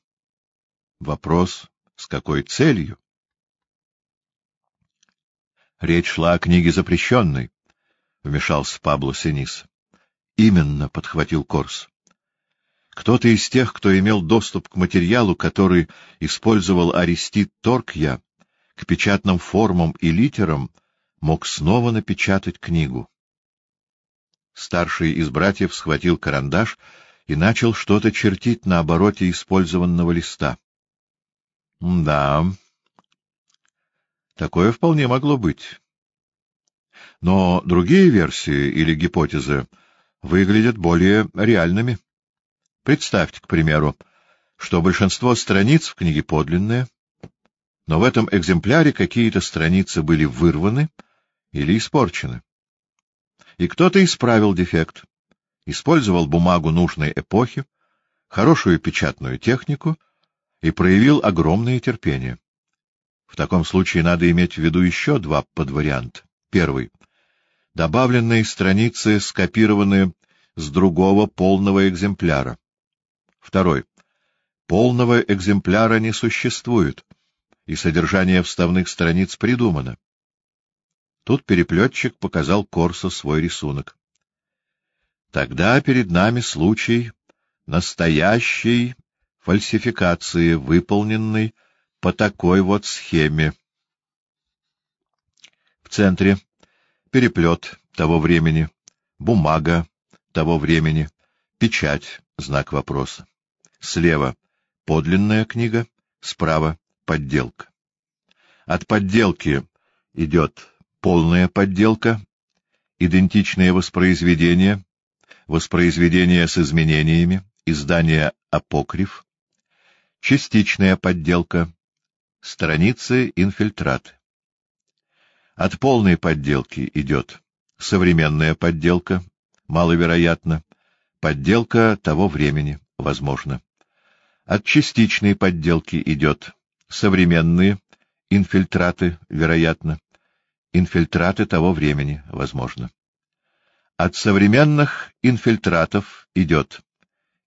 Вопрос, с какой целью? Речь шла о книге запрещенной, — вмешался Пабло Синис. — Именно, — подхватил Корс. Кто-то из тех, кто имел доступ к материалу, который использовал Аристид Торкья, к печатным формам и литерам, мог снова напечатать книгу. Старший из братьев схватил карандаш и начал что-то чертить на обороте использованного листа. — Да, такое вполне могло быть. Но другие версии или гипотезы выглядят более реальными. Представьте, к примеру, что большинство страниц в книге подлинные, но в этом экземпляре какие-то страницы были вырваны или испорчены. И кто-то исправил дефект, использовал бумагу нужной эпохи, хорошую печатную технику и проявил огромное терпение. В таком случае надо иметь в виду еще два подварианта. Первый. Добавленные страницы скопированы с другого полного экземпляра. Второй. Полного экземпляра не существует, и содержание вставных страниц придумано. Тут переплетчик показал Корсо свой рисунок. Тогда перед нами случай настоящей фальсификации, выполненной по такой вот схеме. В центре переплет того времени, бумага того времени, печать, знак вопроса. Слева — подлинная книга, справа — подделка. От подделки идет полная подделка, идентичное воспроизведение, воспроизведение с изменениями, издание апокриф, частичная подделка, страницы инфильтрат. От полной подделки идет современная подделка, маловероятно, подделка того времени, возможно. От частичной подделки идет современные инфильтраты, вероятно, инфильтраты того времени, возможно. От современных инфильтратов идет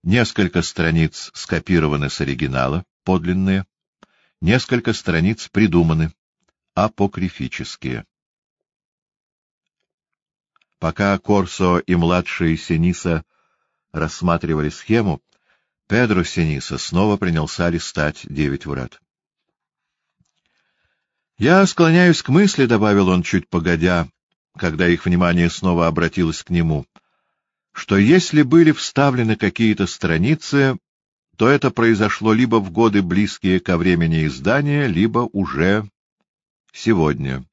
несколько страниц скопированы с оригинала, подлинные, несколько страниц придуманы, апокрифические. Пока Корсо и младший Сениса рассматривали схему, Педро Сениса снова принялся листать девять врат. «Я склоняюсь к мысли», — добавил он чуть погодя, когда их внимание снова обратилось к нему, что если были вставлены какие-то страницы, то это произошло либо в годы, близкие ко времени издания, либо уже сегодня.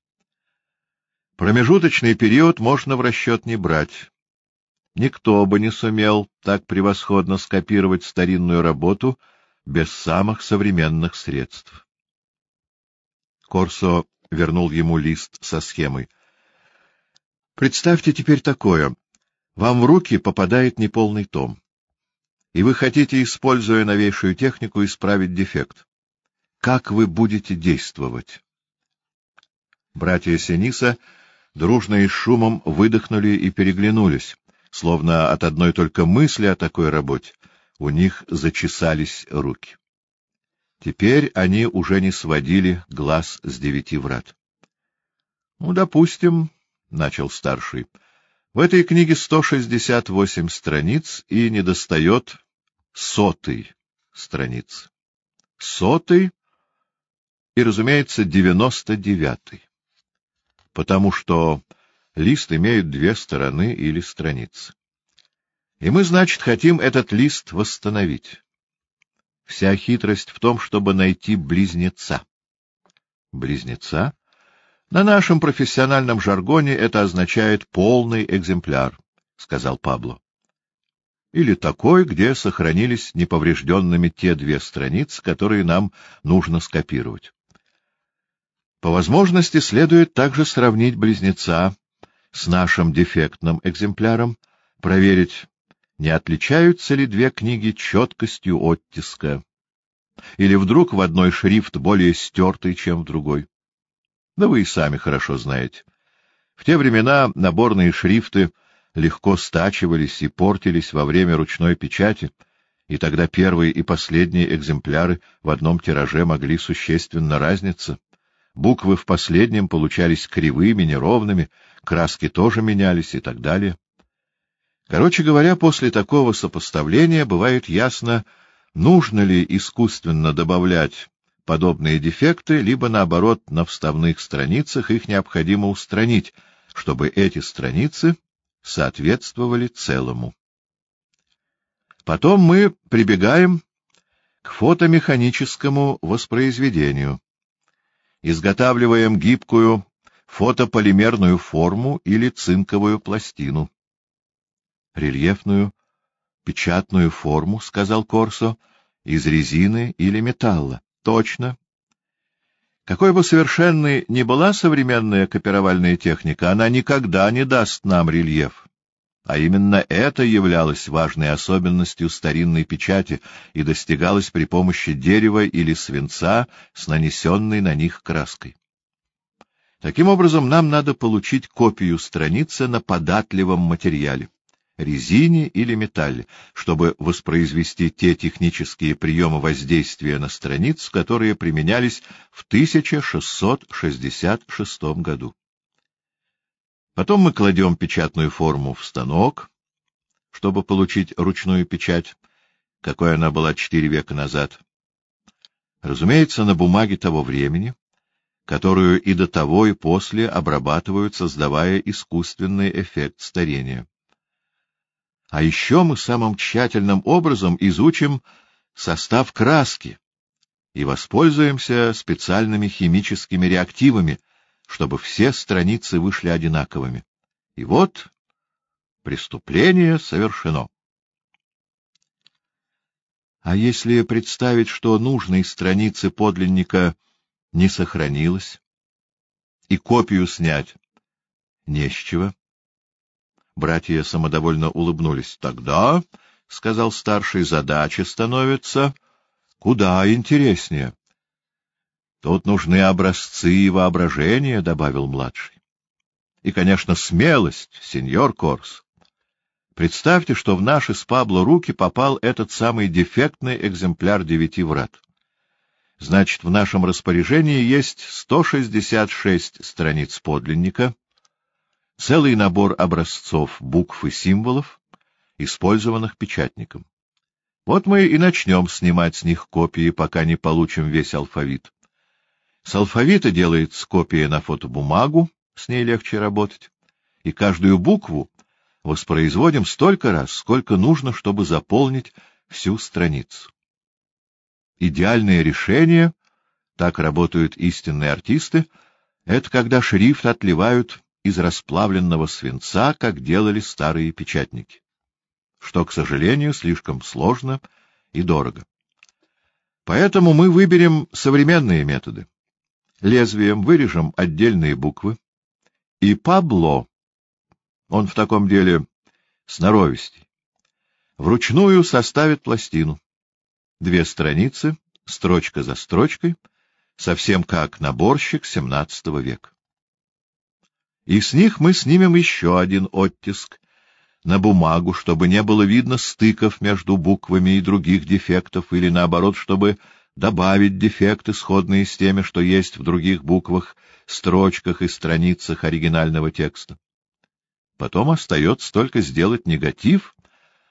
Промежуточный период можно в расчет не брать. Никто бы не сумел так превосходно скопировать старинную работу без самых современных средств. Корсо вернул ему лист со схемой. Представьте теперь такое. Вам в руки попадает неполный том. И вы хотите, используя новейшую технику, исправить дефект. Как вы будете действовать? Братья Сениса дружно и шумом выдохнули и переглянулись, словно от одной только мысли о такой работе у них зачесались руки. Теперь они уже не сводили глаз с девяти врат. — Ну, допустим, — начал старший, — в этой книге сто шестьдесят восемь страниц и недостает сотой страниц. Сотый и, разумеется, девяносто девятый потому что лист имеет две стороны или страницы. И мы, значит, хотим этот лист восстановить. Вся хитрость в том, чтобы найти близнеца. Близнеца? На нашем профессиональном жаргоне это означает полный экземпляр, — сказал Пабло. Или такой, где сохранились неповрежденными те две страницы, которые нам нужно скопировать. По возможности следует также сравнить близнеца с нашим дефектным экземпляром, проверить, не отличаются ли две книги четкостью оттиска, или вдруг в одной шрифт более стертый, чем в другой. Да вы и сами хорошо знаете. В те времена наборные шрифты легко стачивались и портились во время ручной печати, и тогда первые и последние экземпляры в одном тираже могли существенно разниться. Буквы в последнем получались кривыми, неровными, краски тоже менялись и так далее. Короче говоря, после такого сопоставления бывает ясно, нужно ли искусственно добавлять подобные дефекты, либо, наоборот, на вставных страницах их необходимо устранить, чтобы эти страницы соответствовали целому. Потом мы прибегаем к фотомеханическому воспроизведению. Изготавливаем гибкую фотополимерную форму или цинковую пластину. Рельефную печатную форму, — сказал Корсо, — из резины или металла. Точно. Какой бы совершенной ни была современная копировальная техника, она никогда не даст нам рельеф. А именно это являлось важной особенностью старинной печати и достигалось при помощи дерева или свинца с нанесенной на них краской. Таким образом, нам надо получить копию страницы на податливом материале резине или металле, чтобы воспроизвести те технические приемы воздействия на страницу, которые применялись в 1666 году. Потом мы кладем печатную форму в станок, чтобы получить ручную печать, какой она была четыре века назад. Разумеется, на бумаге того времени, которую и до того, и после обрабатывают, создавая искусственный эффект старения. А еще мы самым тщательным образом изучим состав краски и воспользуемся специальными химическими реактивами, чтобы все страницы вышли одинаковыми. И вот преступление совершено. А если представить, что нужной страницы подлинника не сохранилось, и копию снять не с чего, Братья самодовольно улыбнулись. — Тогда, — сказал старший, — задача становится куда интереснее. — Тут нужны образцы и воображение, — добавил младший. — И, конечно, смелость, сеньор Корс. Представьте, что в наши с Пабло руки попал этот самый дефектный экземпляр девяти врат. Значит, в нашем распоряжении есть 166 страниц подлинника, целый набор образцов букв и символов, использованных печатником. Вот мы и начнем снимать с них копии, пока не получим весь алфавит. С алфавита делается копия на фотобумагу, с ней легче работать, и каждую букву воспроизводим столько раз, сколько нужно, чтобы заполнить всю страницу. Идеальное решение, так работают истинные артисты, это когда шрифт отливают из расплавленного свинца, как делали старые печатники, что, к сожалению, слишком сложно и дорого. Поэтому мы выберем современные методы. Лезвием вырежем отдельные буквы, и Пабло, он в таком деле сноровистей, вручную составит пластину. Две страницы, строчка за строчкой, совсем как наборщик XVII века и с них мы снимем еще один оттиск на бумагу, чтобы не было видно стыков между буквами и других дефектов, или наоборот, чтобы добавить дефекты, сходные с теми, что есть в других буквах, строчках и страницах оригинального текста. Потом остается только сделать негатив,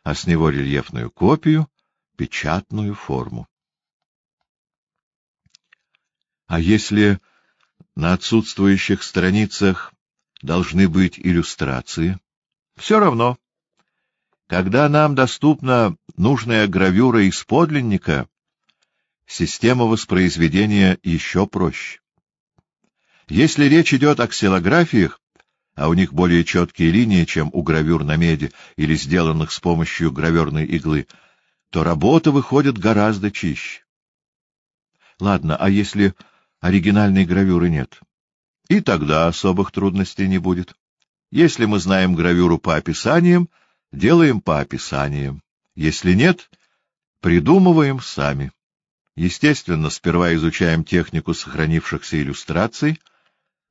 а с него рельефную копию, печатную форму. А если на отсутствующих страницах должны быть иллюстрации. Все равно. Когда нам доступна нужная гравюра из подлинника, система воспроизведения еще проще. Если речь идет о ксилографиях, а у них более четкие линии, чем у гравюр на меди или сделанных с помощью граверной иглы, то работа выходит гораздо чище. Ладно, а если оригинальной гравюры нет? И тогда особых трудностей не будет. Если мы знаем гравюру по описаниям, делаем по описаниям. Если нет, придумываем сами. Естественно, сперва изучаем технику сохранившихся иллюстраций,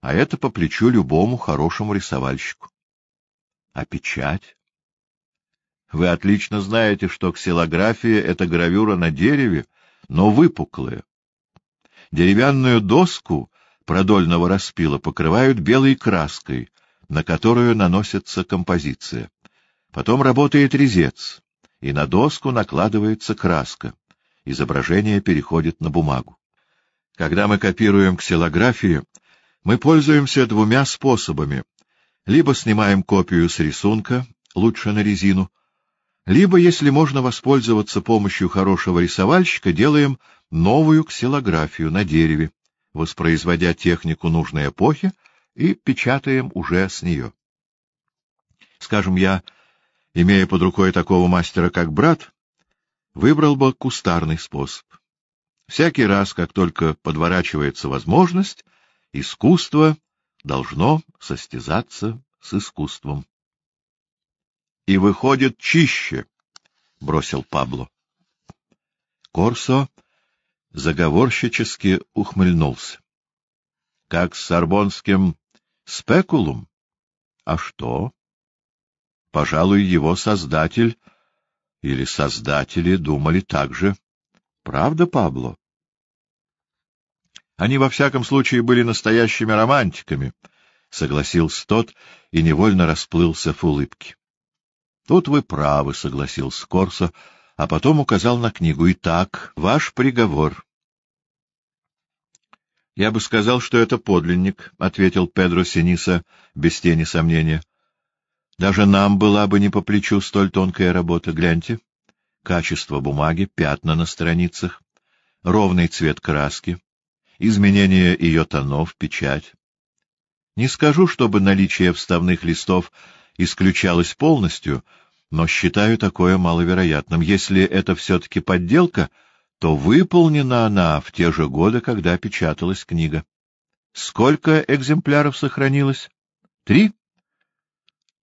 а это по плечу любому хорошему рисовальщику. А печать? Вы отлично знаете, что ксилография — это гравюра на дереве, но выпуклая. Деревянную доску продольного распила покрывают белой краской, на которую наносится композиция. Потом работает резец, и на доску накладывается краска. Изображение переходит на бумагу. Когда мы копируем ксилографии, мы пользуемся двумя способами. Либо снимаем копию с рисунка, лучше на резину, либо, если можно воспользоваться помощью хорошего рисовальщика, делаем новую ксилографию на дереве, воспроизводя технику нужной эпохи, и печатаем уже с нее. Скажем, я, имея под рукой такого мастера, как брат, выбрал бы кустарный способ. Всякий раз, как только подворачивается возможность, искусство должно состязаться с искусством. — И выходит чище, — бросил Пабло. Корсо заговорщически ухмыльнулся. — Как с сорбонским спекулум? А что? Пожалуй, его создатель или создатели думали так же. Правда, Пабло? Они во всяком случае были настоящими романтиками, — согласился тот и невольно расплылся в улыбке. — Тут вы правы, — согласился Корсо, а потом указал на книгу. — Итак, ваш приговор. — Я бы сказал, что это подлинник, — ответил Педро Синиса без тени сомнения. — Даже нам была бы не по плечу столь тонкая работа. Гляньте. Качество бумаги, пятна на страницах, ровный цвет краски, изменение ее тонов, печать. Не скажу, чтобы наличие вставных листов исключалось полностью, но считаю такое маловероятным. Если это все-таки подделка, то выполнена она в те же годы, когда печаталась книга. Сколько экземпляров сохранилось? Три?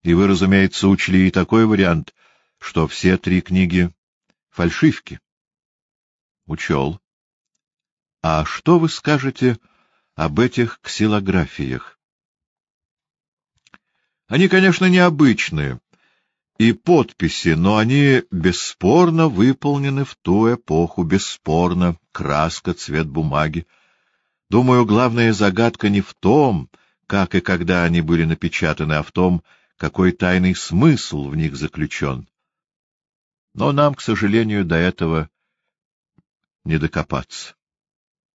И вы, разумеется, учли и такой вариант, что все три книги — фальшивки. Учел. А что вы скажете об этих ксилографиях? Они, конечно, необычные, и подписи, но они бесспорно выполнены в ту эпоху, бесспорно, краска, цвет бумаги. Думаю, главная загадка не в том, как и когда они были напечатаны, а в том, какой тайный смысл в них заключен. Но нам, к сожалению, до этого не докопаться.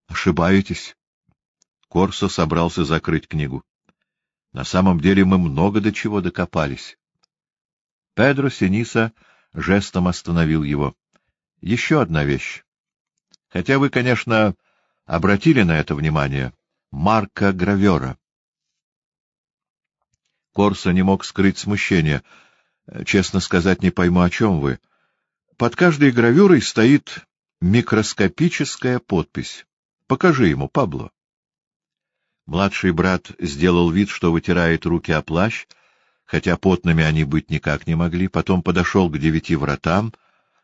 Ошибаетесь. Корсо собрался закрыть книгу. На самом деле мы много до чего докопались. Педро Синиса жестом остановил его. — Еще одна вещь. Хотя вы, конечно, обратили на это внимание. Марка гравера. Корсо не мог скрыть смущение. Честно сказать, не пойму, о чем вы. Под каждой гравюрой стоит микроскопическая подпись. Покажи ему, Пабло. Младший брат сделал вид, что вытирает руки о плащ, хотя потными они быть никак не могли, потом подошел к девяти вратам,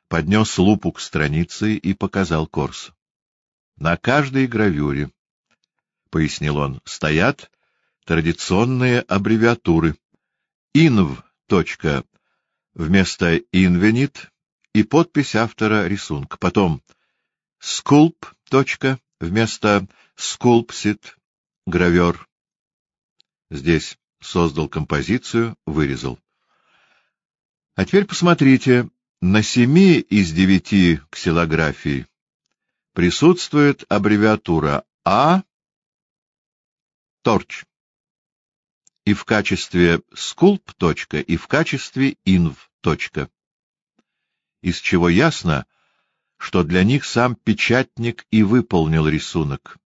поднес лупу к странице и показал Корс. На каждой гравюре, — пояснил он, — стоят традиционные аббревиатуры. Инв. Вместо инвенит и подпись автора рисунка. Потом. Точка, вместо скульпсит, гравер. Здесь создал композицию, вырезал. А теперь посмотрите, на семи из девяти ксилографий присутствует аббревиатура А торч и в качестве скульп. и в качестве инв. Из чего ясно, что для них сам печатник и выполнил рисунок,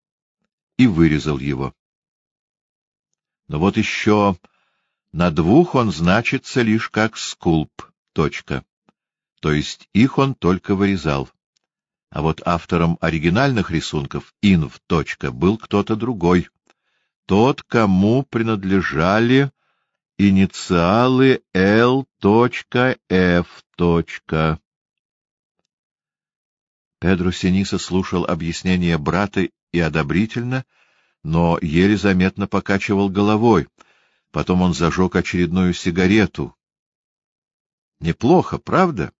и вырезал его. Но вот еще на двух он значится лишь как скульп. Точка. То есть их он только вырезал. А вот автором оригинальных рисунков инв. Точка, был кто-то другой. Тот, кому принадлежали инициалы L.F. Педро Синиса слушал объяснение брата и одобрительно, но еле заметно покачивал головой. Потом он зажег очередную сигарету. Неплохо, правда?